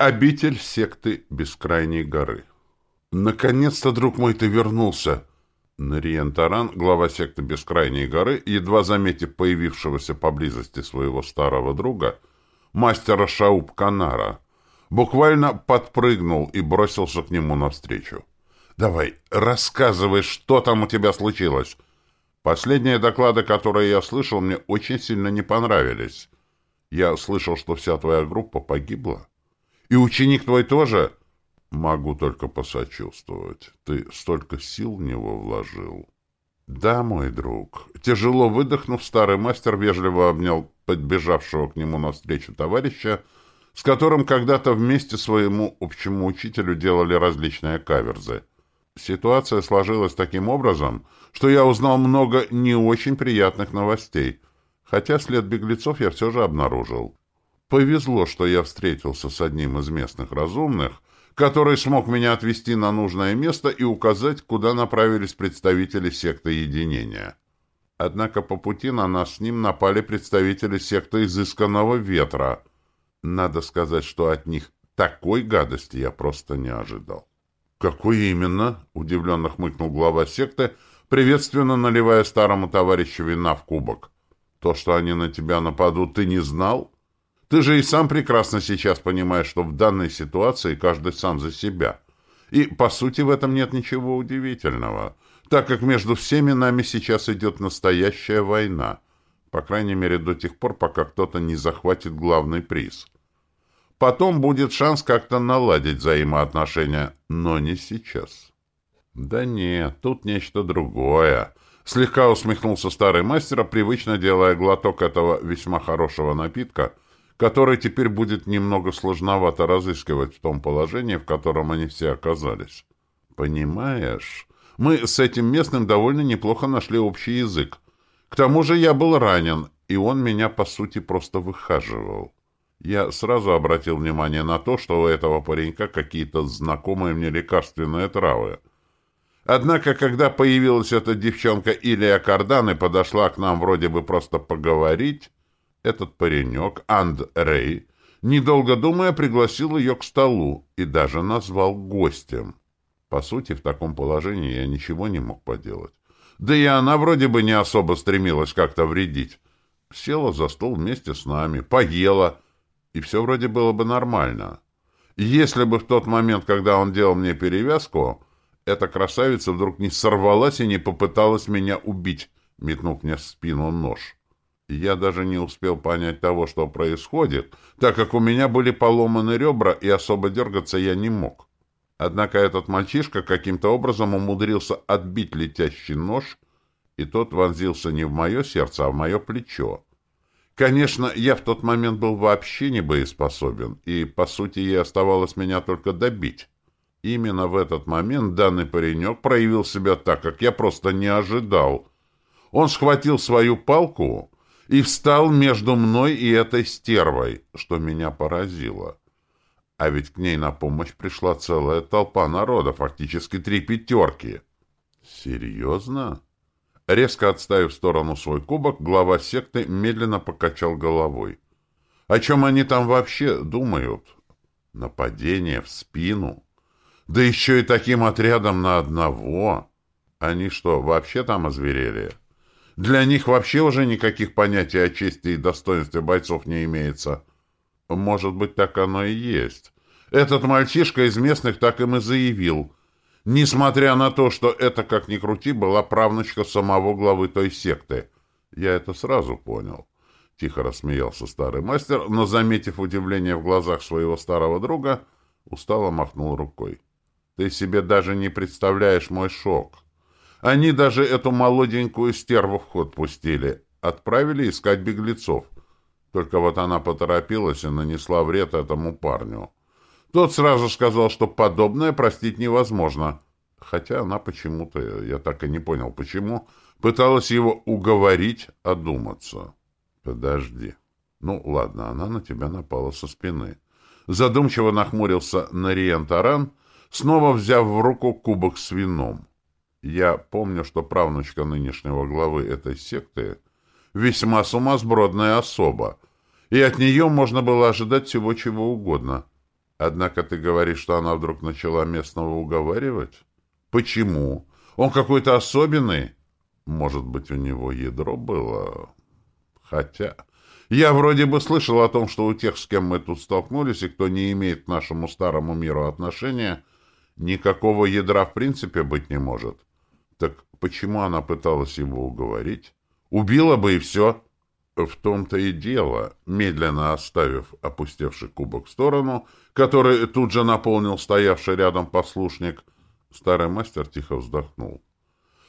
Обитель секты Бескрайней горы. «Наконец-то, друг мой, ты вернулся!» Нариен Таран, глава секты Бескрайней горы, едва заметив появившегося поблизости своего старого друга, мастера Шауб Канара, буквально подпрыгнул и бросился к нему навстречу. «Давай, рассказывай, что там у тебя случилось!» Последние доклады, которые я слышал, мне очень сильно не понравились. Я слышал, что вся твоя группа погибла. И ученик твой тоже? Могу только посочувствовать. Ты столько сил в него вложил. Да, мой друг. Тяжело выдохнув, старый мастер вежливо обнял подбежавшего к нему навстречу товарища, с которым когда-то вместе своему общему учителю делали различные каверзы. Ситуация сложилась таким образом, что я узнал много не очень приятных новостей, хотя след беглецов я все же обнаружил. Повезло, что я встретился с одним из местных разумных, который смог меня отвезти на нужное место и указать, куда направились представители секты единения. Однако по пути на нас с ним напали представители секты изысканного ветра. Надо сказать, что от них такой гадости я просто не ожидал. «Какой именно?» — удивленно хмыкнул глава секты, приветственно наливая старому товарищу вина в кубок. «То, что они на тебя нападут, ты не знал?» Ты же и сам прекрасно сейчас понимаешь, что в данной ситуации каждый сам за себя. И, по сути, в этом нет ничего удивительного, так как между всеми нами сейчас идет настоящая война, по крайней мере до тех пор, пока кто-то не захватит главный приз. Потом будет шанс как-то наладить взаимоотношения, но не сейчас. Да нет, тут нечто другое. Слегка усмехнулся старый мастер, привычно делая глоток этого весьма хорошего напитка — который теперь будет немного сложновато разыскивать в том положении, в котором они все оказались. Понимаешь, мы с этим местным довольно неплохо нашли общий язык. К тому же я был ранен, и он меня, по сути, просто выхаживал. Я сразу обратил внимание на то, что у этого паренька какие-то знакомые мне лекарственные травы. Однако, когда появилась эта девчонка Илья Кардан и подошла к нам вроде бы просто поговорить, этот паренек, Андрей, недолго думая, пригласил ее к столу и даже назвал гостем. По сути, в таком положении я ничего не мог поделать. Да и она вроде бы не особо стремилась как-то вредить. Села за стол вместе с нами, поела, и все вроде было бы нормально. Если бы в тот момент, когда он делал мне перевязку, эта красавица вдруг не сорвалась и не попыталась меня убить, метнув мне в спину нож. Я даже не успел понять того, что происходит, так как у меня были поломаны ребра, и особо дергаться я не мог. Однако этот мальчишка каким-то образом умудрился отбить летящий нож, и тот вонзился не в мое сердце, а в мое плечо. Конечно, я в тот момент был вообще не боеспособен, и, по сути, ей оставалось меня только добить. Именно в этот момент данный паренек проявил себя так, как я просто не ожидал. Он схватил свою палку и встал между мной и этой стервой, что меня поразило. А ведь к ней на помощь пришла целая толпа народа, фактически три пятерки. Серьезно? Резко отставив в сторону свой кубок, глава секты медленно покачал головой. О чем они там вообще думают? Нападение в спину? Да еще и таким отрядом на одного? Они что, вообще там озверели? Для них вообще уже никаких понятий о чести и достоинстве бойцов не имеется. Может быть, так оно и есть. Этот мальчишка из местных так им и заявил. Несмотря на то, что это, как ни крути, была правнучка самого главы той секты. Я это сразу понял. Тихо рассмеялся старый мастер, но, заметив удивление в глазах своего старого друга, устало махнул рукой. «Ты себе даже не представляешь мой шок. Они даже эту молоденькую стерву в ход пустили. Отправили искать беглецов. Только вот она поторопилась и нанесла вред этому парню. Тот сразу сказал, что подобное простить невозможно. Хотя она почему-то, я так и не понял, почему, пыталась его уговорить одуматься. Подожди. Ну, ладно, она на тебя напала со спины. Задумчиво нахмурился Нариен Таран, снова взяв в руку кубок с вином. Я помню, что правнучка нынешнего главы этой секты весьма сумасбродная особа, и от нее можно было ожидать всего чего угодно. Однако ты говоришь, что она вдруг начала местного уговаривать? Почему? Он какой-то особенный? Может быть, у него ядро было? Хотя... Я вроде бы слышал о том, что у тех, с кем мы тут столкнулись, и кто не имеет к нашему старому миру отношения, никакого ядра в принципе быть не может. Так почему она пыталась его уговорить? Убила бы и все. В том-то и дело, медленно оставив опустевший кубок в сторону, который тут же наполнил стоявший рядом послушник, старый мастер тихо вздохнул.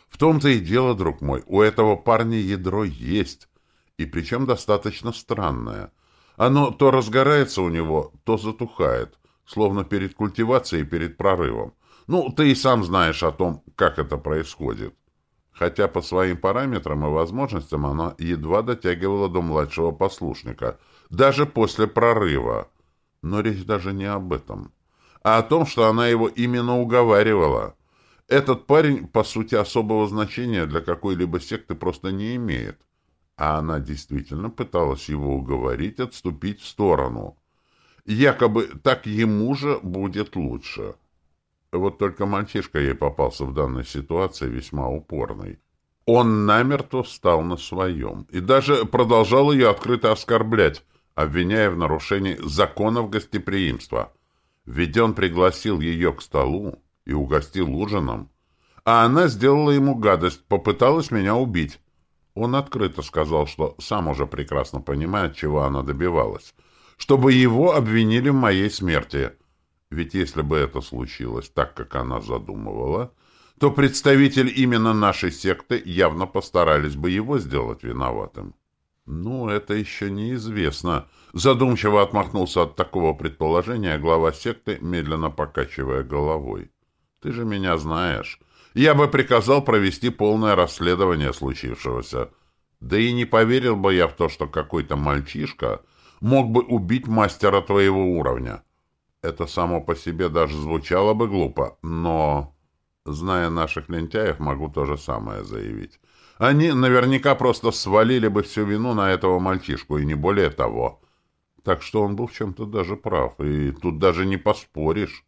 В том-то и дело, друг мой, у этого парня ядро есть, и причем достаточно странное. Оно то разгорается у него, то затухает, словно перед культивацией перед прорывом. Ну, ты и сам знаешь о том, как это происходит. Хотя по своим параметрам и возможностям она едва дотягивала до младшего послушника, даже после прорыва. Но речь даже не об этом, а о том, что она его именно уговаривала. Этот парень, по сути, особого значения для какой-либо секты просто не имеет. А она действительно пыталась его уговорить отступить в сторону. Якобы так ему же будет лучше. Вот только мальчишка ей попался в данной ситуации весьма упорный. Он намертво встал на своем и даже продолжал ее открыто оскорблять, обвиняя в нарушении законов гостеприимства. Ведь он пригласил ее к столу и угостил ужином, а она сделала ему гадость, попыталась меня убить. Он открыто сказал, что сам уже прекрасно понимает, чего она добивалась, чтобы его обвинили в моей смерти — ведь если бы это случилось так, как она задумывала, то представитель именно нашей секты явно постарались бы его сделать виноватым. «Ну, это еще неизвестно», — задумчиво отмахнулся от такого предположения глава секты, медленно покачивая головой. «Ты же меня знаешь. Я бы приказал провести полное расследование случившегося. Да и не поверил бы я в то, что какой-то мальчишка мог бы убить мастера твоего уровня». Это само по себе даже звучало бы глупо, но, зная наших лентяев, могу то же самое заявить. Они наверняка просто свалили бы всю вину на этого мальчишку, и не более того. Так что он был в чем-то даже прав, и тут даже не поспоришь.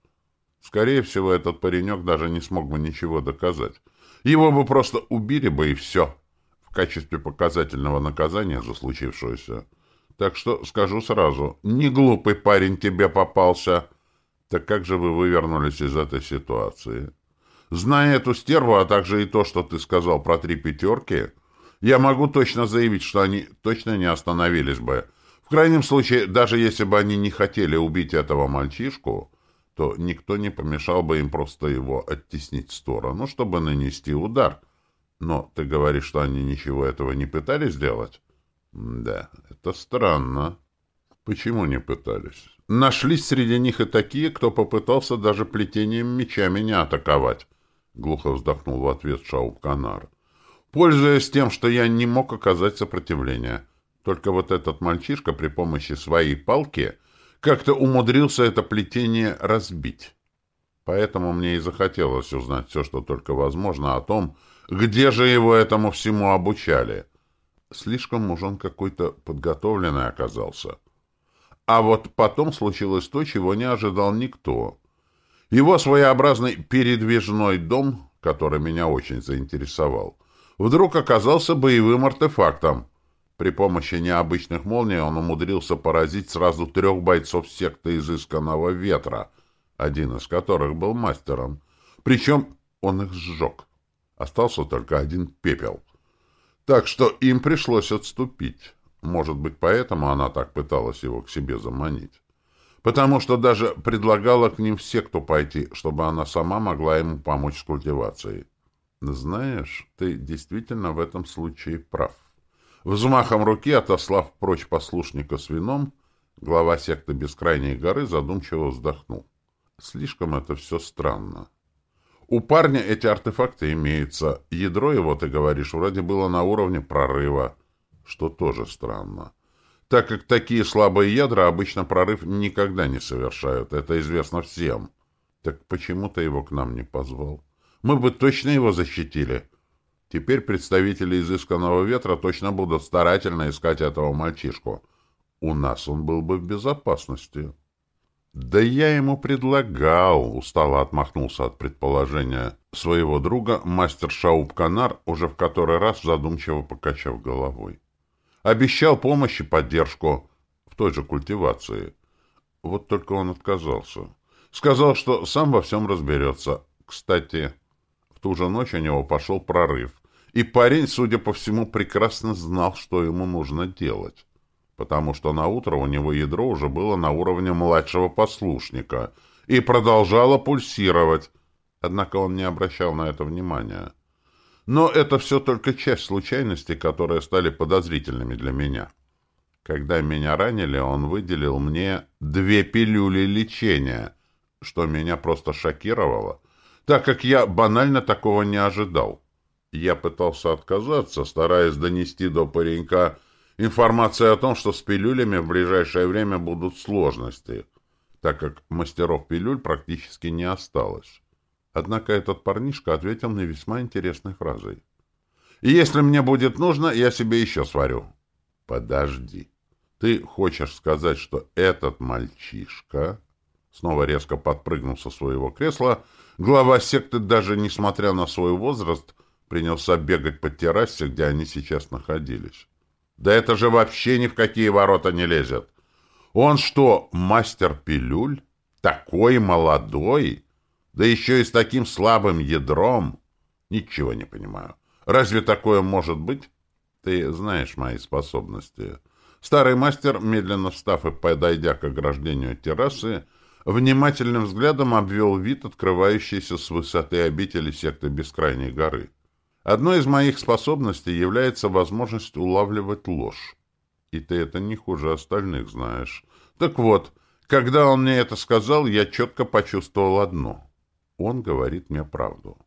Скорее всего, этот паренек даже не смог бы ничего доказать. Его бы просто убили бы, и все, в качестве показательного наказания за случившееся. Так что скажу сразу, не глупый парень тебе попался. Так как же вы вывернулись из этой ситуации? Зная эту стерву, а также и то, что ты сказал про три пятерки, я могу точно заявить, что они точно не остановились бы. В крайнем случае, даже если бы они не хотели убить этого мальчишку, то никто не помешал бы им просто его оттеснить в сторону, чтобы нанести удар. Но ты говоришь, что они ничего этого не пытались сделать? Да, это странно. Почему не пытались? Нашлись среди них и такие, кто попытался даже плетением меча меня атаковать. Глухо вздохнул в ответ Шауб-Канар. Пользуясь тем, что я не мог оказать сопротивления. Только вот этот мальчишка при помощи своей палки как-то умудрился это плетение разбить. Поэтому мне и захотелось узнать все, что только возможно, о том, где же его этому всему обучали. Слишком уж он какой-то подготовленный оказался. А вот потом случилось то, чего не ожидал никто. Его своеобразный передвижной дом, который меня очень заинтересовал, вдруг оказался боевым артефактом. При помощи необычных молний он умудрился поразить сразу трех бойцов секты изысканного ветра, один из которых был мастером. Причем он их сжег. Остался только один пепел — так что им пришлось отступить. Может быть, поэтому она так пыталась его к себе заманить. Потому что даже предлагала к ним все, кто пойти, чтобы она сама могла ему помочь с культивацией. Знаешь, ты действительно в этом случае прав. Взмахом руки, отослав прочь послушника с вином, глава секты Бескрайней горы задумчиво вздохнул. Слишком это все странно. У парня эти артефакты имеются. Ядро его, ты говоришь, вроде было на уровне прорыва, что тоже странно. Так как такие слабые ядра обычно прорыв никогда не совершают, это известно всем. Так почему ты его к нам не позвал? Мы бы точно его защитили. Теперь представители изысканного ветра точно будут старательно искать этого мальчишку. У нас он был бы в безопасности. «Да я ему предлагал», — устало отмахнулся от предположения своего друга мастер Шауб-Канар, уже в который раз задумчиво покачав головой. «Обещал помощь и поддержку в той же культивации. Вот только он отказался. Сказал, что сам во всем разберется. Кстати, в ту же ночь у него пошел прорыв. И парень, судя по всему, прекрасно знал, что ему нужно делать потому что на утро у него ядро уже было на уровне младшего послушника и продолжало пульсировать, однако он не обращал на это внимания. Но это все только часть случайностей, которые стали подозрительными для меня. Когда меня ранили, он выделил мне две пилюли лечения, что меня просто шокировало, так как я банально такого не ожидал. Я пытался отказаться, стараясь донести до паренька информация о том, что с пилюлями в ближайшее время будут сложности, так как мастеров пилюль практически не осталось. Однако этот парнишка ответил мне весьма интересной фразой. «И если мне будет нужно, я себе еще сварю». «Подожди. Ты хочешь сказать, что этот мальчишка...» Снова резко подпрыгнул со своего кресла. Глава секты, даже несмотря на свой возраст, принялся бегать по террасе, где они сейчас находились. Да это же вообще ни в какие ворота не лезет. Он что, мастер пилюль? Такой молодой? Да еще и с таким слабым ядром? Ничего не понимаю. Разве такое может быть? Ты знаешь мои способности. Старый мастер, медленно встав и подойдя к ограждению террасы, внимательным взглядом обвел вид, открывающийся с высоты обители секты Бескрайней горы. Одной из моих способностей является возможность улавливать ложь. И ты это не хуже остальных знаешь. Так вот, когда он мне это сказал, я четко почувствовал одно. Он говорит мне правду.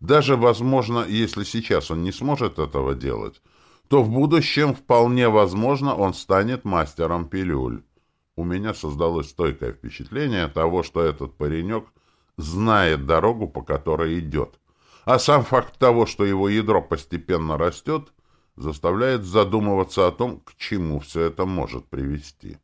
Даже, возможно, если сейчас он не сможет этого делать, то в будущем вполне возможно он станет мастером пилюль. У меня создалось стойкое впечатление того, что этот паренек знает дорогу, по которой идет, а сам факт того, что его ядро постепенно растет, заставляет задумываться о том, к чему все это может привести.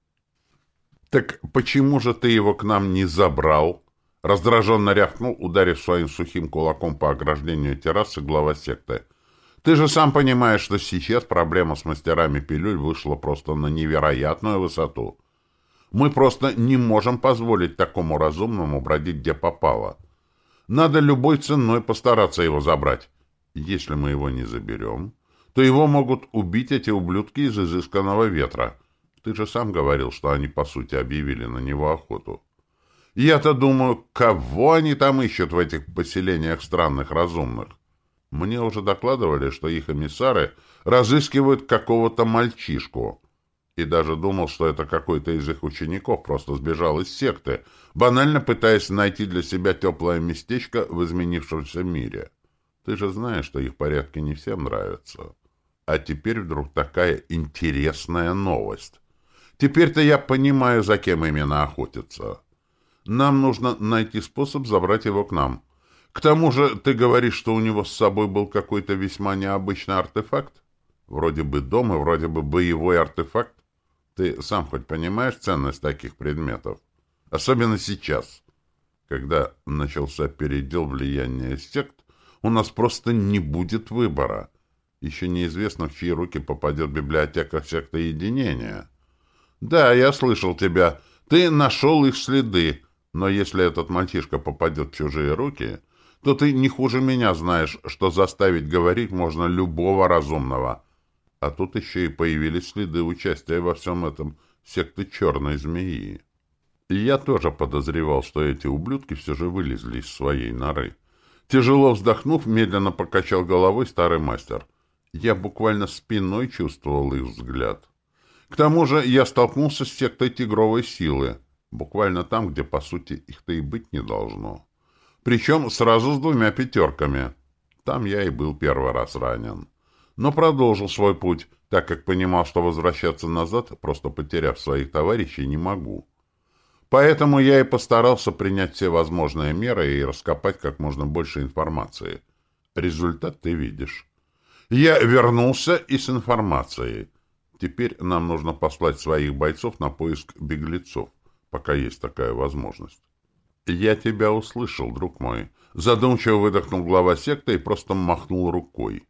«Так почему же ты его к нам не забрал?» Раздраженно рявкнул, ударив своим сухим кулаком по ограждению террасы глава секты. «Ты же сам понимаешь, что сейчас проблема с мастерами пилюль вышла просто на невероятную высоту. Мы просто не можем позволить такому разумному бродить где попало». Надо любой ценой постараться его забрать. Если мы его не заберем, то его могут убить эти ублюдки из изысканного ветра. Ты же сам говорил, что они, по сути, объявили на него охоту. Я-то думаю, кого они там ищут в этих поселениях странных разумных? Мне уже докладывали, что их эмиссары разыскивают какого-то мальчишку и даже думал, что это какой-то из их учеников просто сбежал из секты, банально пытаясь найти для себя теплое местечко в изменившемся мире. Ты же знаешь, что их порядки не всем нравятся. А теперь вдруг такая интересная новость. Теперь-то я понимаю, за кем именно охотиться. Нам нужно найти способ забрать его к нам. К тому же ты говоришь, что у него с собой был какой-то весьма необычный артефакт? Вроде бы дом и вроде бы боевой артефакт. Ты сам хоть понимаешь ценность таких предметов? Особенно сейчас, когда начался передел влияния сект, у нас просто не будет выбора. Еще неизвестно, в чьи руки попадет библиотека секты единения. Да, я слышал тебя. Ты нашел их следы. Но если этот мальчишка попадет в чужие руки, то ты не хуже меня знаешь, что заставить говорить можно любого разумного. А тут еще и появились следы участия во всем этом секты черной змеи. И я тоже подозревал, что эти ублюдки все же вылезли из своей норы. Тяжело вздохнув, медленно покачал головой старый мастер. Я буквально спиной чувствовал их взгляд. К тому же я столкнулся с сектой тигровой силы, буквально там, где, по сути, их-то и быть не должно. Причем сразу с двумя пятерками. Там я и был первый раз ранен но продолжил свой путь, так как понимал, что возвращаться назад, просто потеряв своих товарищей, не могу. Поэтому я и постарался принять все возможные меры и раскопать как можно больше информации. Результат ты видишь. Я вернулся и с информацией. Теперь нам нужно послать своих бойцов на поиск беглецов, пока есть такая возможность. «Я тебя услышал, друг мой», — задумчиво выдохнул глава секты и просто махнул рукой.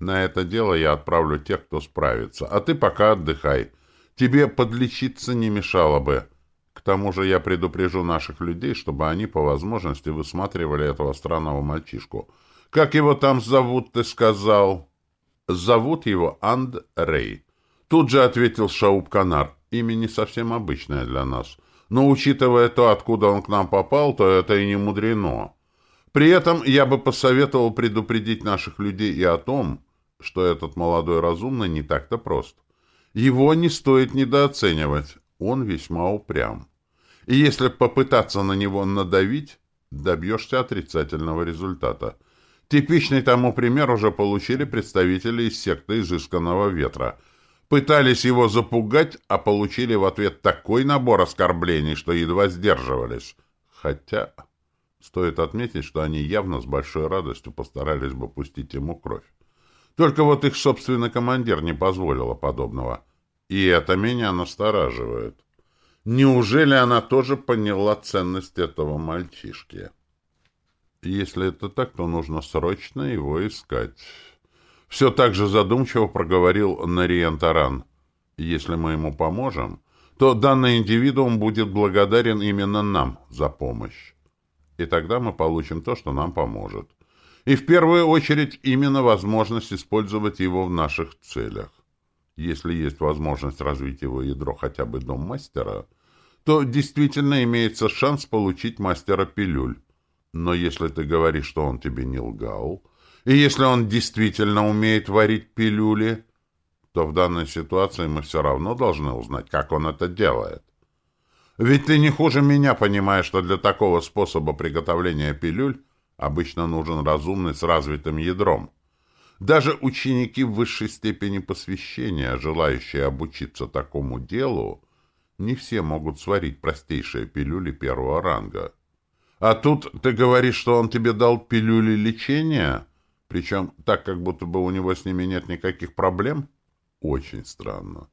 «На это дело я отправлю тех, кто справится, а ты пока отдыхай. Тебе подлечиться не мешало бы. К тому же я предупрежу наших людей, чтобы они по возможности высматривали этого странного мальчишку. Как его там зовут, ты сказал?» «Зовут его Андрей». Тут же ответил Шауб Канар. Имя не совсем обычное для нас. Но учитывая то, откуда он к нам попал, то это и не мудрено. При этом я бы посоветовал предупредить наших людей и о том, что этот молодой разумный не так-то прост. Его не стоит недооценивать. Он весьма упрям. И если попытаться на него надавить, добьешься отрицательного результата. Типичный тому пример уже получили представители из секты изысканного ветра. Пытались его запугать, а получили в ответ такой набор оскорблений, что едва сдерживались. Хотя, стоит отметить, что они явно с большой радостью постарались бы пустить ему кровь. Только вот их собственный командир не позволила подобного. И это меня настораживает. Неужели она тоже поняла ценность этого мальчишки? Если это так, то нужно срочно его искать. Все так же задумчиво проговорил Нариен Таран. Если мы ему поможем, то данный индивидуум будет благодарен именно нам за помощь. И тогда мы получим то, что нам поможет. И в первую очередь именно возможность использовать его в наших целях. Если есть возможность развить его ядро хотя бы до мастера, то действительно имеется шанс получить мастера пилюль. Но если ты говоришь, что он тебе не лгал, и если он действительно умеет варить пилюли, то в данной ситуации мы все равно должны узнать, как он это делает. Ведь ты не хуже меня понимаешь, что для такого способа приготовления пилюль обычно нужен разумный с развитым ядром. Даже ученики высшей степени посвящения, желающие обучиться такому делу, не все могут сварить простейшие пилюли первого ранга. А тут ты говоришь, что он тебе дал пилюли лечения, причем так, как будто бы у него с ними нет никаких проблем? Очень странно.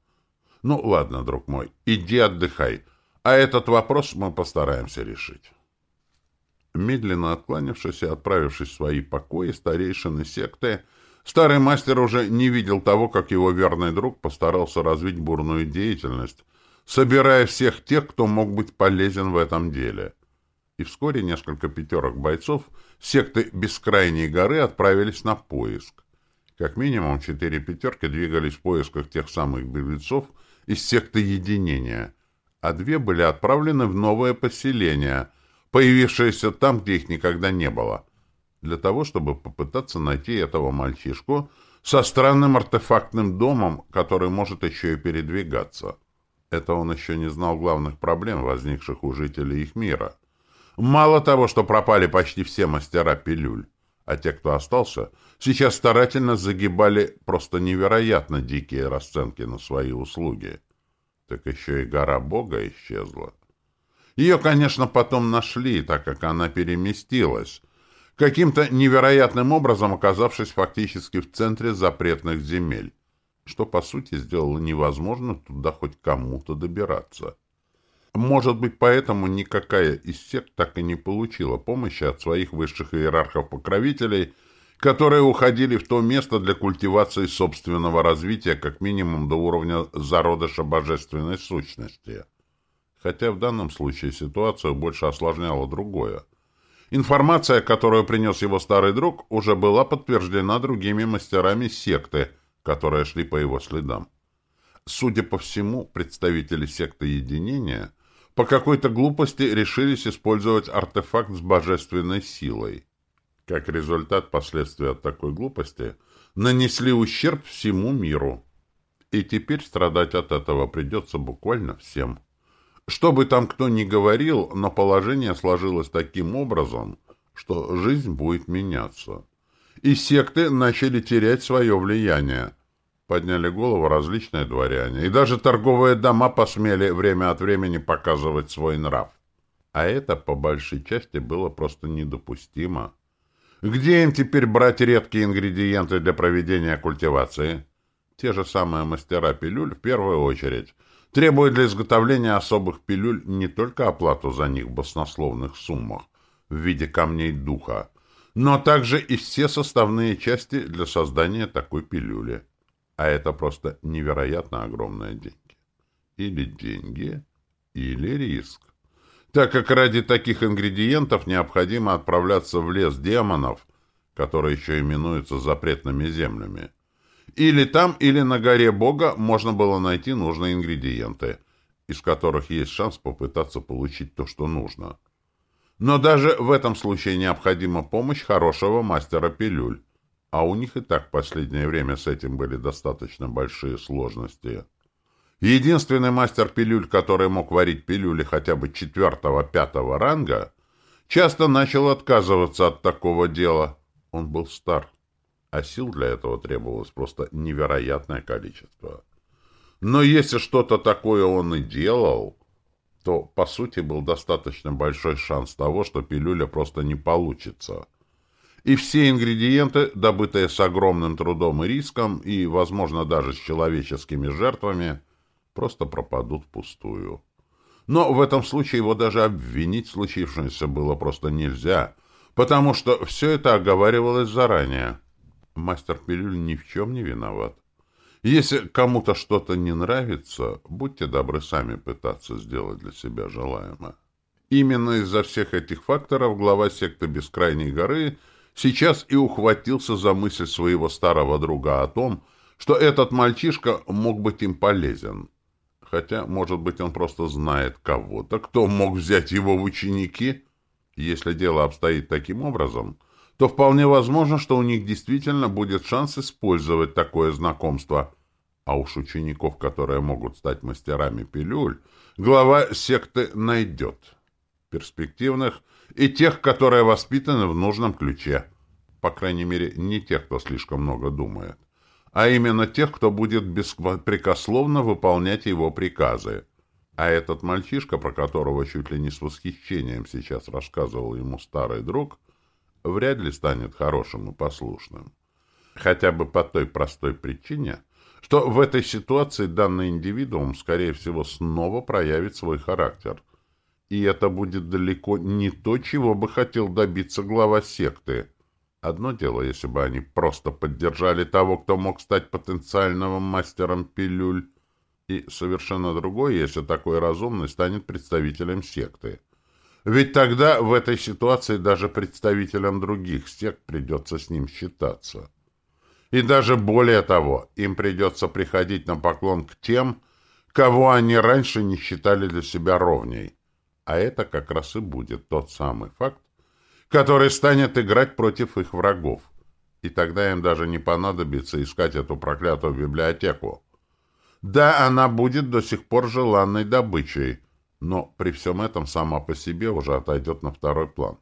Ну, ладно, друг мой, иди отдыхай, а этот вопрос мы постараемся решить. Медленно откланившись и отправившись в свои покои, старейшины секты, старый мастер уже не видел того, как его верный друг постарался развить бурную деятельность, собирая всех тех, кто мог быть полезен в этом деле и вскоре несколько пятерок бойцов секты Бескрайней горы отправились на поиск. Как минимум четыре пятерки двигались в поисках тех самых беглецов из секты Единения, а две были отправлены в новое поселение, появившееся там, где их никогда не было, для того, чтобы попытаться найти этого мальчишку со странным артефактным домом, который может еще и передвигаться. Это он еще не знал главных проблем, возникших у жителей их мира — Мало того, что пропали почти все мастера пилюль, а те, кто остался, сейчас старательно загибали просто невероятно дикие расценки на свои услуги. Так еще и гора Бога исчезла. Ее, конечно, потом нашли, так как она переместилась, каким-то невероятным образом оказавшись фактически в центре запретных земель, что, по сути, сделало невозможно туда хоть кому-то добираться. Может быть, поэтому никакая из сект так и не получила помощи от своих высших иерархов-покровителей, которые уходили в то место для культивации собственного развития как минимум до уровня зародыша божественной сущности. Хотя в данном случае ситуацию больше осложняло другое. Информация, которую принес его старый друг, уже была подтверждена другими мастерами секты, которые шли по его следам. Судя по всему, представители секты единения – по какой-то глупости решились использовать артефакт с божественной силой. Как результат, последствия от такой глупости нанесли ущерб всему миру. И теперь страдать от этого придется буквально всем. Что бы там кто ни говорил, но положение сложилось таким образом, что жизнь будет меняться. И секты начали терять свое влияние, подняли голову различные дворяне, и даже торговые дома посмели время от времени показывать свой нрав. А это, по большей части, было просто недопустимо. Где им теперь брать редкие ингредиенты для проведения культивации? Те же самые мастера пилюль в первую очередь. Требуя для изготовления особых пилюль не только оплату за них в баснословных суммах в виде камней духа, но также и все составные части для создания такой пилюли. А это просто невероятно огромные деньги. Или деньги, или риск. Так как ради таких ингредиентов необходимо отправляться в лес демонов, который еще именуется запретными землями. Или там, или на горе Бога можно было найти нужные ингредиенты, из которых есть шанс попытаться получить то, что нужно. Но даже в этом случае необходима помощь хорошего мастера пилюль. А у них и так в последнее время с этим были достаточно большие сложности. Единственный мастер пилюль, который мог варить пилюли хотя бы четвертого-пятого ранга, часто начал отказываться от такого дела. Он был стар, а сил для этого требовалось просто невероятное количество. Но если что-то такое он и делал, то, по сути, был достаточно большой шанс того, что пилюля просто не получится. И все ингредиенты, добытые с огромным трудом и риском, и, возможно, даже с человеческими жертвами, просто пропадут впустую. Но в этом случае его даже обвинить в случившемся было просто нельзя, потому что все это оговаривалось заранее. Мастер пилюль ни в чем не виноват. Если кому-то что-то не нравится, будьте добры сами пытаться сделать для себя желаемое. Именно из-за всех этих факторов глава секты Бескрайней горы сейчас и ухватился за мысль своего старого друга о том, что этот мальчишка мог быть им полезен. Хотя, может быть, он просто знает кого-то, кто мог взять его в ученики. Если дело обстоит таким образом, то вполне возможно, что у них действительно будет шанс использовать такое знакомство. А уж учеников, которые могут стать мастерами пилюль, глава секты найдет. Перспективных и тех, которые воспитаны в нужном ключе. По крайней мере, не тех, кто слишком много думает, а именно тех, кто будет беспрекословно выполнять его приказы. А этот мальчишка, про которого чуть ли не с восхищением сейчас рассказывал ему старый друг, вряд ли станет хорошим и послушным. Хотя бы по той простой причине, что в этой ситуации данный индивидуум, скорее всего, снова проявит свой характер. И это будет далеко не то, чего бы хотел добиться глава секты. Одно дело, если бы они просто поддержали того, кто мог стать потенциальным мастером пилюль, и совершенно другое, если такой разумный станет представителем секты. Ведь тогда в этой ситуации даже представителям других сект придется с ним считаться. И даже более того, им придется приходить на поклон к тем, кого они раньше не считали для себя ровней. А это как раз и будет тот самый факт, который станет играть против их врагов. И тогда им даже не понадобится искать эту проклятую библиотеку. Да, она будет до сих пор желанной добычей, но при всем этом сама по себе уже отойдет на второй план.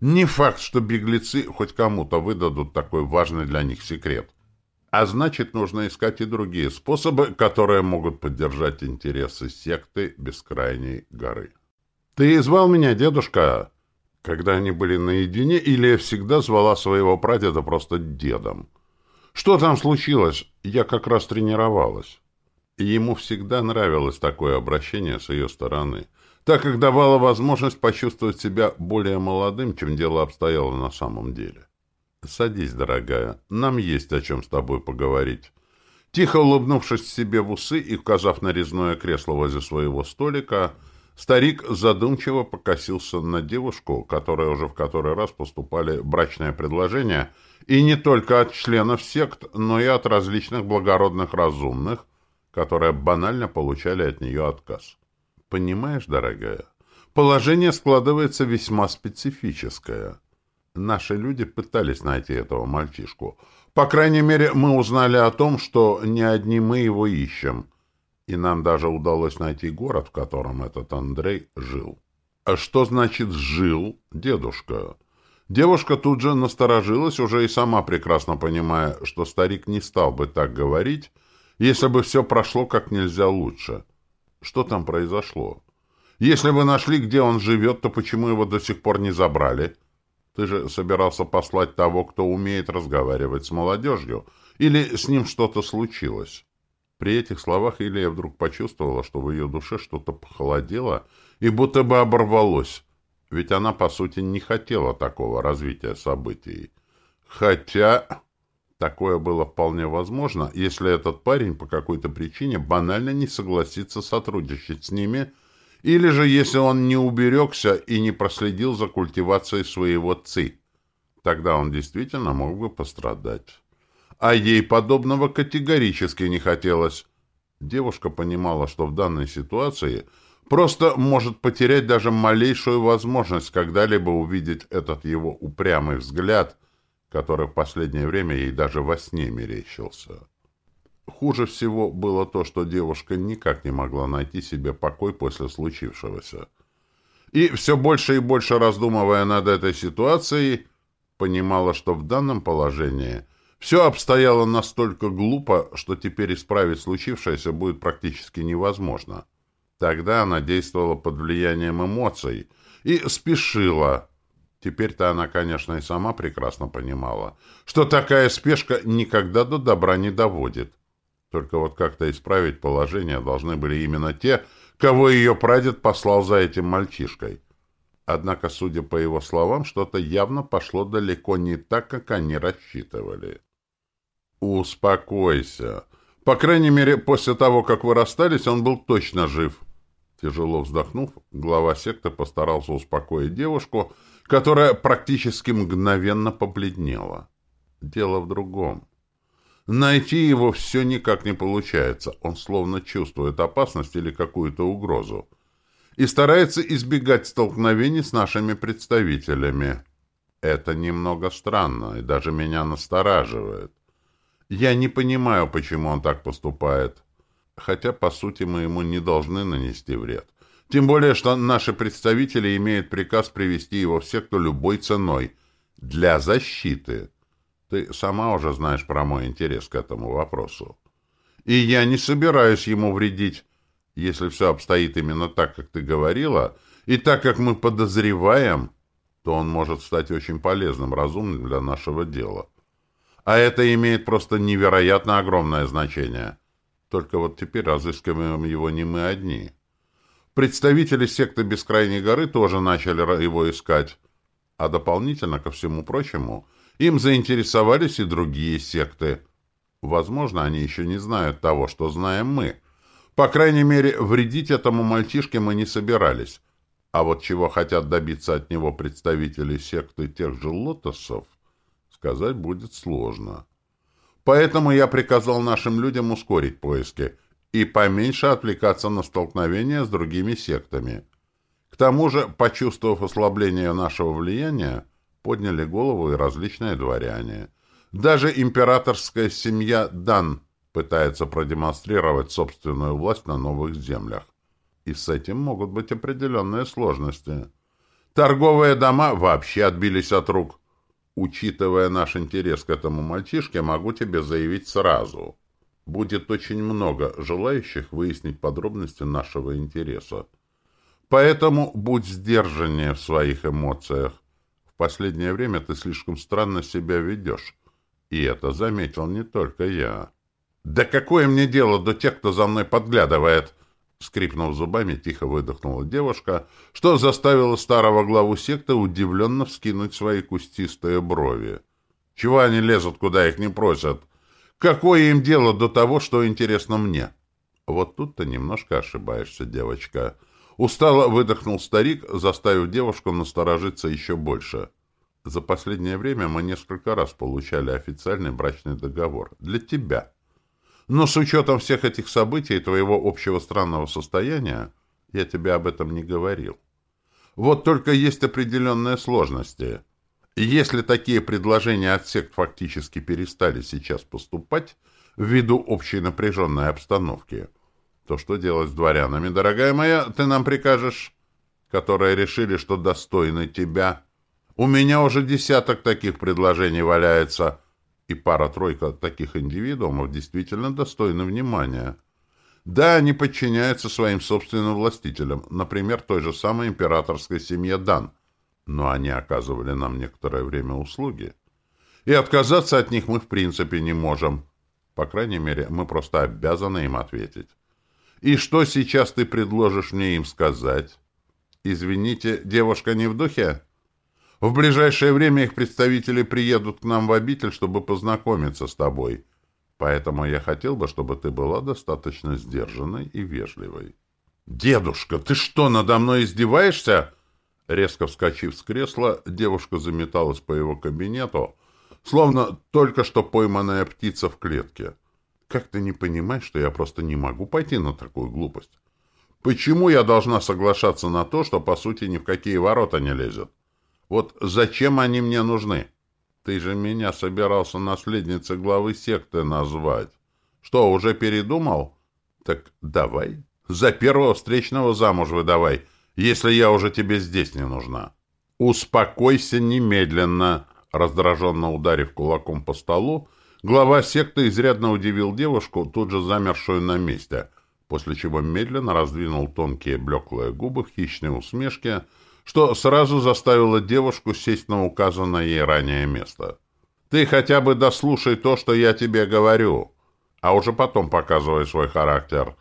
Не факт, что беглецы хоть кому-то выдадут такой важный для них секрет. А значит, нужно искать и другие способы, которые могут поддержать интересы секты Бескрайней горы. «Ты звал меня, дедушка?» Когда они были наедине, Илья всегда звала своего прадеда просто дедом. «Что там случилось? Я как раз тренировалась». Ему всегда нравилось такое обращение с ее стороны, так как давало возможность почувствовать себя более молодым, чем дело обстояло на самом деле. «Садись, дорогая, нам есть о чем с тобой поговорить». Тихо улыбнувшись себе в усы и указав на резное кресло возле своего столика, старик задумчиво покосился на девушку, которая уже в который раз поступали брачное предложение, и не только от членов сект, но и от различных благородных разумных, которые банально получали от нее отказ. Понимаешь, дорогая, положение складывается весьма специфическое. Наши люди пытались найти этого мальчишку. По крайней мере, мы узнали о том, что не одни мы его ищем. И нам даже удалось найти город, в котором этот Андрей жил. А что значит «жил» дедушка? Девушка тут же насторожилась, уже и сама прекрасно понимая, что старик не стал бы так говорить, если бы все прошло как нельзя лучше. Что там произошло? Если вы нашли, где он живет, то почему его до сих пор не забрали? Ты же собирался послать того, кто умеет разговаривать с молодежью, или с ним что-то случилось? При этих словах Илья вдруг почувствовала, что в ее душе что-то похолодело и будто бы оборвалось, ведь она, по сути, не хотела такого развития событий. Хотя такое было вполне возможно, если этот парень по какой-то причине банально не согласится сотрудничать с ними, или же если он не уберегся и не проследил за культивацией своего ци. Тогда он действительно мог бы пострадать. А ей подобного категорически не хотелось. Девушка понимала, что в данной ситуации просто может потерять даже малейшую возможность когда-либо увидеть этот его упрямый взгляд, который в последнее время ей даже во сне мерещился. Хуже всего было то, что девушка никак не могла найти себе покой после случившегося. И все больше и больше раздумывая над этой ситуацией, понимала, что в данном положении все обстояло настолько глупо, что теперь исправить случившееся будет практически невозможно. Тогда она действовала под влиянием эмоций и спешила. Теперь-то она, конечно, и сама прекрасно понимала, что такая спешка никогда до добра не доводит. Только вот как-то исправить положение должны были именно те, кого ее прадед послал за этим мальчишкой. Однако, судя по его словам, что-то явно пошло далеко не так, как они рассчитывали. «Успокойся. По крайней мере, после того, как вы расстались, он был точно жив». Тяжело вздохнув, глава секты постарался успокоить девушку, которая практически мгновенно побледнела. Дело в другом. Найти его все никак не получается. Он словно чувствует опасность или какую-то угрозу и старается избегать столкновений с нашими представителями. Это немного странно и даже меня настораживает. Я не понимаю, почему он так поступает. Хотя, по сути, мы ему не должны нанести вред. Тем более, что наши представители имеют приказ привести его в секту любой ценой. Для защиты. Ты сама уже знаешь про мой интерес к этому вопросу. И я не собираюсь ему вредить, если все обстоит именно так, как ты говорила, и так, как мы подозреваем, то он может стать очень полезным, разумным для нашего дела. А это имеет просто невероятно огромное значение. Только вот теперь разыскиваем его не мы одни. Представители секты Бескрайней горы тоже начали его искать. А дополнительно ко всему прочему, им заинтересовались и другие секты. Возможно, они еще не знают того, что знаем мы – по крайней мере, вредить этому мальчишке мы не собирались. А вот чего хотят добиться от него представители секты тех же лотосов, сказать будет сложно. Поэтому я приказал нашим людям ускорить поиски и поменьше отвлекаться на столкновения с другими сектами. К тому же, почувствовав ослабление нашего влияния, подняли голову и различные дворяне. Даже императорская семья Дан – пытается продемонстрировать собственную власть на новых землях. И с этим могут быть определенные сложности. Торговые дома вообще отбились от рук. Учитывая наш интерес к этому мальчишке, могу тебе заявить сразу. Будет очень много желающих выяснить подробности нашего интереса. Поэтому будь сдержаннее в своих эмоциях. В последнее время ты слишком странно себя ведешь. И это заметил не только я. «Да какое мне дело до тех, кто за мной подглядывает?» Скрипнув зубами, тихо выдохнула девушка, что заставило старого главу секты удивленно вскинуть свои кустистые брови. «Чего они лезут, куда их не просят? Какое им дело до того, что интересно мне?» «Вот тут ты немножко ошибаешься, девочка». Устало выдохнул старик, заставив девушку насторожиться еще больше. «За последнее время мы несколько раз получали официальный брачный договор. Для тебя». Но с учетом всех этих событий и твоего общего странного состояния, я тебе об этом не говорил. Вот только есть определенные сложности. Если такие предложения от сект фактически перестали сейчас поступать ввиду общей напряженной обстановки, то что делать с дворянами, дорогая моя, ты нам прикажешь, которые решили, что достойны тебя? У меня уже десяток таких предложений валяется, и пара-тройка таких индивидуумов действительно достойны внимания. Да, они подчиняются своим собственным властителям, например, той же самой императорской семье Дан, но они оказывали нам некоторое время услуги. И отказаться от них мы в принципе не можем. По крайней мере, мы просто обязаны им ответить. И что сейчас ты предложишь мне им сказать? Извините, девушка не в духе? В ближайшее время их представители приедут к нам в обитель, чтобы познакомиться с тобой. Поэтому я хотел бы, чтобы ты была достаточно сдержанной и вежливой. «Дедушка, ты что, надо мной издеваешься?» Резко вскочив с кресла, девушка заметалась по его кабинету, словно только что пойманная птица в клетке. «Как ты не понимаешь, что я просто не могу пойти на такую глупость? Почему я должна соглашаться на то, что, по сути, ни в какие ворота не лезет? Вот зачем они мне нужны? Ты же меня собирался наследницей главы секты назвать. Что, уже передумал? Так давай, за первого встречного замуж выдавай, если я уже тебе здесь не нужна. Успокойся немедленно, раздраженно ударив кулаком по столу, глава секты изрядно удивил девушку, тут же замершую на месте, после чего медленно раздвинул тонкие блеклые губы в хищной усмешке, что сразу заставило девушку сесть на указанное ей ранее место. «Ты хотя бы дослушай то, что я тебе говорю, а уже потом показывай свой характер.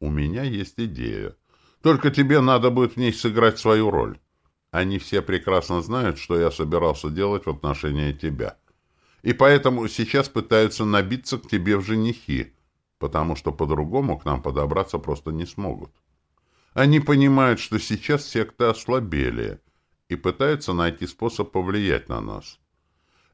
У меня есть идея. Только тебе надо будет в ней сыграть свою роль. Они все прекрасно знают, что я собирался делать в отношении тебя. И поэтому сейчас пытаются набиться к тебе в женихи, потому что по-другому к нам подобраться просто не смогут. Они понимают, что сейчас секты ослабели и пытаются найти способ повлиять на нас.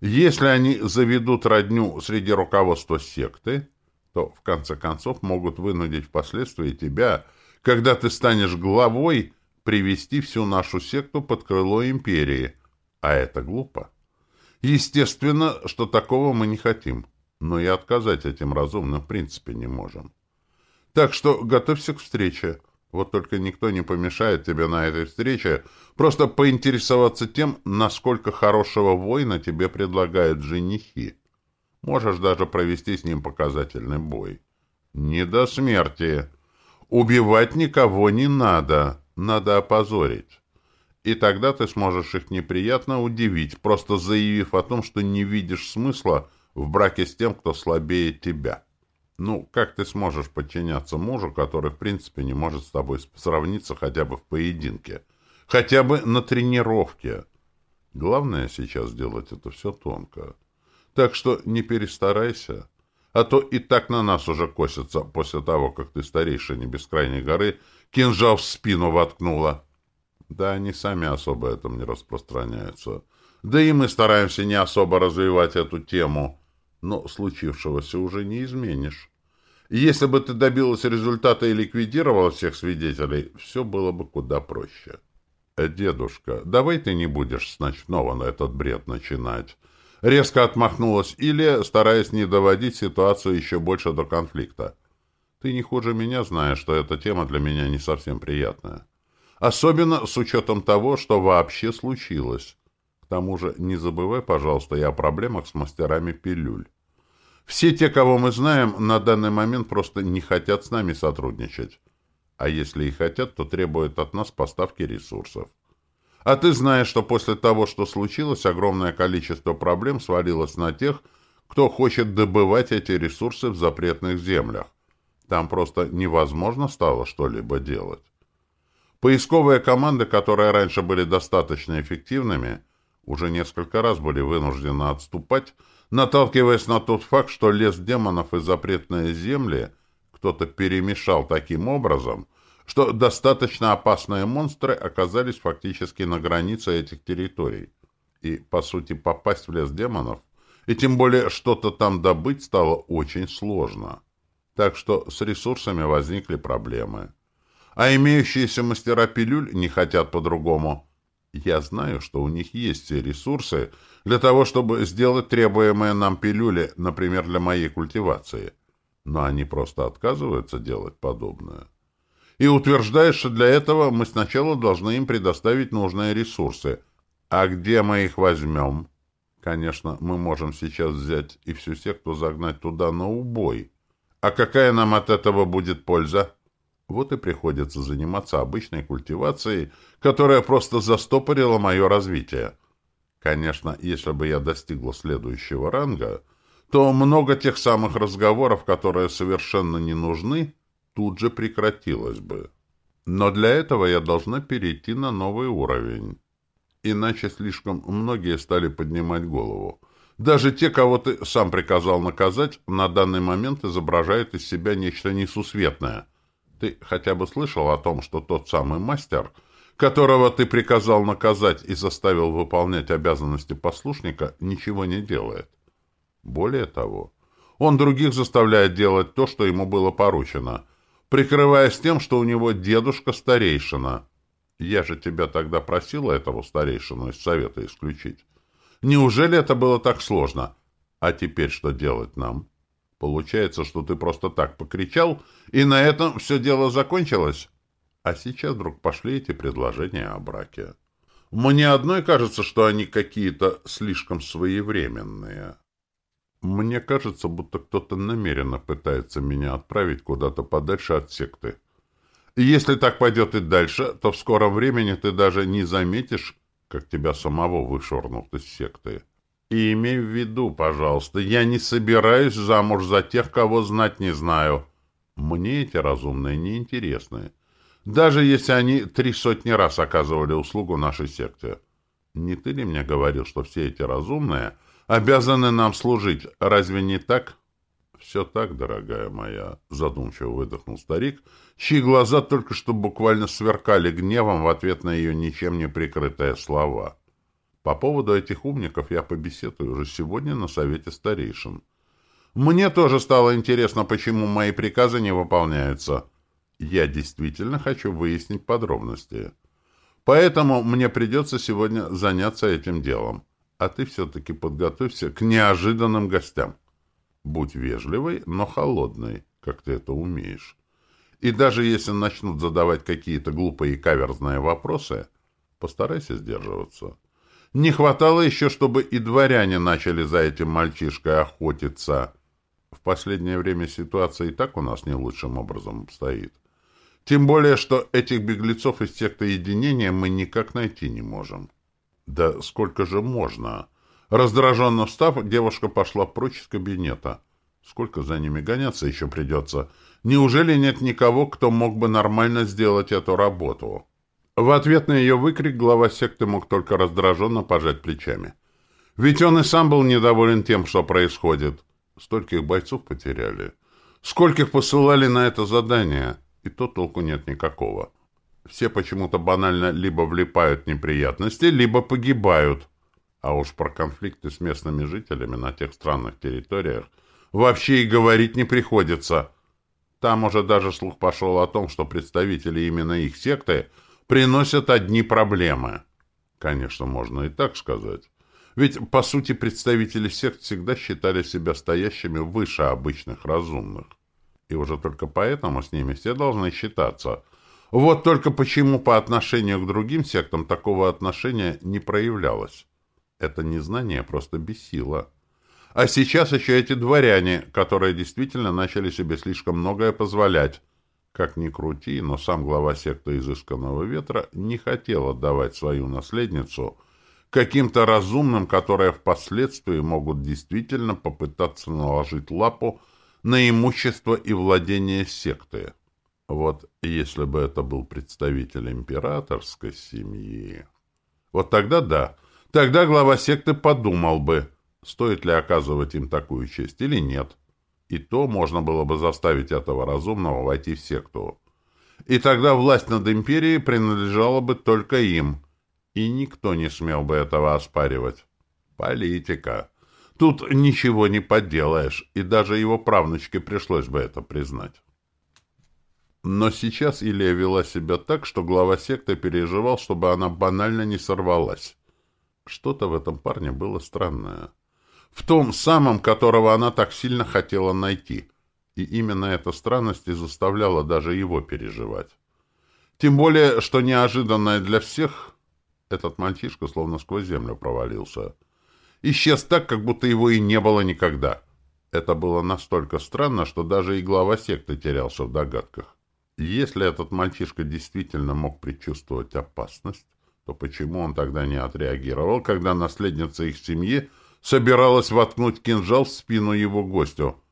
Если они заведут родню среди руководства секты, то в конце концов могут вынудить впоследствии тебя когда ты станешь главой, привести всю нашу секту под крыло империи. А это глупо. Естественно, что такого мы не хотим, но и отказать этим разумным в принципе не можем. Так что готовься к встрече. Вот только никто не помешает тебе на этой встрече просто поинтересоваться тем, насколько хорошего воина тебе предлагают женихи. Можешь даже провести с ним показательный бой. Не до смерти. Убивать никого не надо, надо опозорить. И тогда ты сможешь их неприятно удивить, просто заявив о том, что не видишь смысла в браке с тем, кто слабее тебя. Ну, как ты сможешь подчиняться мужу, который, в принципе, не может с тобой сравниться хотя бы в поединке? Хотя бы на тренировке. Главное сейчас сделать это все тонко. Так что не перестарайся а то и так на нас уже косятся после того, как ты старейшине бескрайней горы кинжал в спину воткнула. Да они сами особо этом не распространяются. Да и мы стараемся не особо развивать эту тему. Но случившегося уже не изменишь. если бы ты добилась результата и ликвидировала всех свидетелей, все было бы куда проще. «Дедушка, давай ты не будешь снова на этот бред начинать. Резко отмахнулась Илья, стараясь не доводить ситуацию еще больше до конфликта. «Ты не хуже меня знаешь, что эта тема для меня не совсем приятная. Особенно с учетом того, что вообще случилось. К тому же не забывай, пожалуйста, и о проблемах с мастерами пилюль. Все те, кого мы знаем, на данный момент просто не хотят с нами сотрудничать. А если и хотят, то требуют от нас поставки ресурсов. А ты знаешь, что после того, что случилось, огромное количество проблем свалилось на тех, кто хочет добывать эти ресурсы в запретных землях. Там просто невозможно стало что-либо делать. Поисковые команды, которые раньше были достаточно эффективными, уже несколько раз были вынуждены отступать, наталкиваясь на тот факт, что лес демонов и запретные земли кто-то перемешал таким образом, что достаточно опасные монстры оказались фактически на границе этих территорий. И, по сути, попасть в лес демонов, и тем более что-то там добыть стало очень сложно. Так что с ресурсами возникли проблемы. А имеющиеся мастера пилюль не хотят по-другому. Я знаю, что у них есть все ресурсы для того, чтобы сделать требуемые нам пилюли, например, для моей культивации. Но они просто отказываются делать подобное и утверждает, что для этого мы сначала должны им предоставить нужные ресурсы. А где мы их возьмем? Конечно, мы можем сейчас взять и всю секту загнать туда на убой. А какая нам от этого будет польза? Вот и приходится заниматься обычной культивацией, которая просто застопорила мое развитие. Конечно, если бы я достигла следующего ранга, то много тех самых разговоров, которые совершенно не нужны, тут же прекратилось бы. Но для этого я должна перейти на новый уровень. Иначе слишком многие стали поднимать голову. Даже те, кого ты сам приказал наказать, на данный момент изображают из себя нечто несусветное. Ты хотя бы слышал о том, что тот самый мастер, которого ты приказал наказать и заставил выполнять обязанности послушника, ничего не делает? Более того, он других заставляет делать то, что ему было поручено, прикрываясь тем, что у него дедушка старейшина. Я же тебя тогда просила этого старейшину из совета исключить. Неужели это было так сложно? А теперь что делать нам? Получается, что ты просто так покричал, и на этом все дело закончилось? А сейчас вдруг пошли эти предложения о браке. Мне одной кажется, что они какие-то слишком своевременные. Мне кажется, будто кто-то намеренно пытается меня отправить куда-то подальше от секты. И если так пойдет и дальше, то в скором времени ты даже не заметишь, как тебя самого вышвырнут из секты. И имей в виду, пожалуйста, я не собираюсь замуж за тех, кого знать не знаю. Мне эти разумные не интересны. Даже если они три сотни раз оказывали услугу нашей секте. Не ты ли мне говорил, что все эти разумные обязаны нам служить? Разве не так? Все так, дорогая моя, задумчиво выдохнул старик, чьи глаза только что буквально сверкали гневом в ответ на ее ничем не прикрытые слова. По поводу этих умников я побеседую уже сегодня на совете старейшин. Мне тоже стало интересно, почему мои приказы не выполняются. Я действительно хочу выяснить подробности. Поэтому мне придется сегодня заняться этим делом. А ты все-таки подготовься к неожиданным гостям. Будь вежливой, но холодной, как ты это умеешь. И даже если начнут задавать какие-то глупые и каверзные вопросы, постарайся сдерживаться. Не хватало еще, чтобы и дворяне начали за этим мальчишкой охотиться. В последнее время ситуация и так у нас не лучшим образом обстоит. Тем более, что этих беглецов из секты единения мы никак найти не можем. Да сколько же можно? Раздраженно встав, девушка пошла прочь из кабинета. Сколько за ними гоняться еще придется? Неужели нет никого, кто мог бы нормально сделать эту работу? В ответ на ее выкрик глава секты мог только раздраженно пожать плечами. Ведь он и сам был недоволен тем, что происходит. Стольких бойцов потеряли. Скольких посылали на это задание, и то толку нет никакого. Все почему-то банально либо влипают в неприятности, либо погибают. А уж про конфликты с местными жителями на тех странных территориях вообще и говорить не приходится. Там уже даже слух пошел о том, что представители именно их секты приносят одни проблемы. Конечно, можно и так сказать. Ведь, по сути, представители сект всегда считали себя стоящими выше обычных разумных. И уже только поэтому с ними все должны считаться. Вот только почему по отношению к другим сектам такого отношения не проявлялось. Это незнание просто бесило. А сейчас еще эти дворяне, которые действительно начали себе слишком многое позволять. Как ни крути, но сам глава секты изысканного ветра не хотел отдавать свою наследницу каким-то разумным, которые впоследствии могут действительно попытаться наложить лапу на имущество и владение секты. Вот если бы это был представитель императорской семьи... Вот тогда да, тогда глава секты подумал бы, стоит ли оказывать им такую честь или нет. И то можно было бы заставить этого разумного войти в секту. И тогда власть над империей принадлежала бы только им, и никто не смел бы этого оспаривать. Политика. Тут ничего не поделаешь, и даже его правнучке пришлось бы это признать. Но сейчас Илья вела себя так, что глава секты переживал, чтобы она банально не сорвалась. Что-то в этом парне было странное в том самом, которого она так сильно хотела найти. И именно эта странность и заставляла даже его переживать. Тем более, что неожиданное для всех, этот мальчишка словно сквозь землю провалился. Исчез так, как будто его и не было никогда. Это было настолько странно, что даже и глава секты терялся в догадках. Если этот мальчишка действительно мог предчувствовать опасность, то почему он тогда не отреагировал, когда наследница их семьи собиралась воткнуть кинжал в спину его гостю.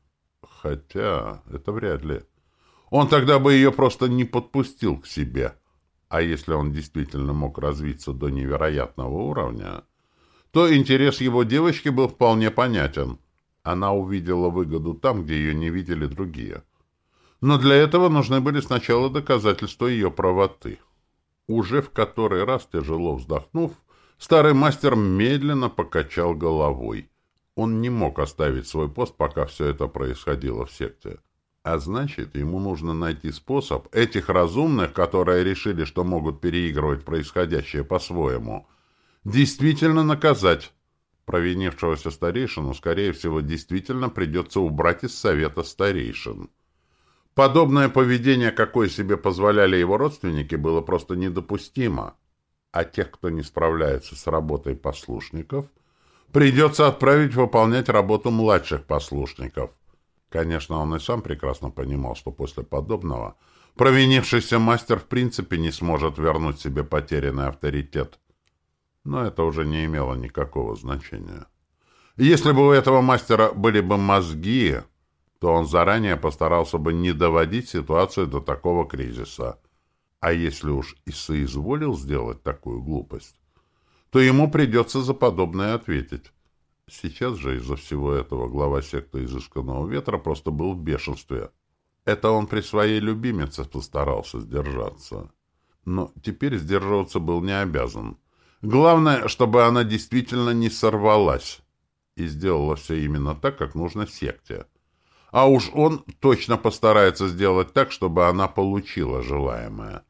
Хотя это вряд ли. Он тогда бы ее просто не подпустил к себе. А если он действительно мог развиться до невероятного уровня, то интерес его девочки был вполне понятен. Она увидела выгоду там, где ее не видели другие. Но для этого нужны были сначала доказательства ее правоты. Уже в который раз, тяжело вздохнув, старый мастер медленно покачал головой. Он не мог оставить свой пост, пока все это происходило в секте. А значит, ему нужно найти способ этих разумных, которые решили, что могут переигрывать происходящее по-своему, действительно наказать. Провинившегося старейшину, скорее всего, действительно придется убрать из совета старейшин. Подобное поведение, какое себе позволяли его родственники, было просто недопустимо. А тех, кто не справляется с работой послушников, придется отправить выполнять работу младших послушников – Конечно, он и сам прекрасно понимал, что после подобного провинившийся мастер в принципе не сможет вернуть себе потерянный авторитет. Но это уже не имело никакого значения. Если бы у этого мастера были бы мозги, то он заранее постарался бы не доводить ситуацию до такого кризиса. А если уж и соизволил сделать такую глупость, то ему придется за подобное ответить. Сейчас же из-за всего этого глава секты изысканного ветра просто был в бешенстве. Это он при своей любимице постарался сдержаться. Но теперь сдерживаться был не обязан. Главное, чтобы она действительно не сорвалась. И сделала все именно так, как нужно секте. А уж он точно постарается сделать так, чтобы она получила желаемое.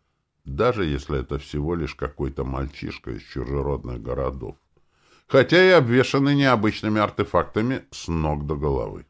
Даже если это всего лишь какой-то мальчишка из чужеродных городов хотя и обвешаны необычными артефактами с ног до головы.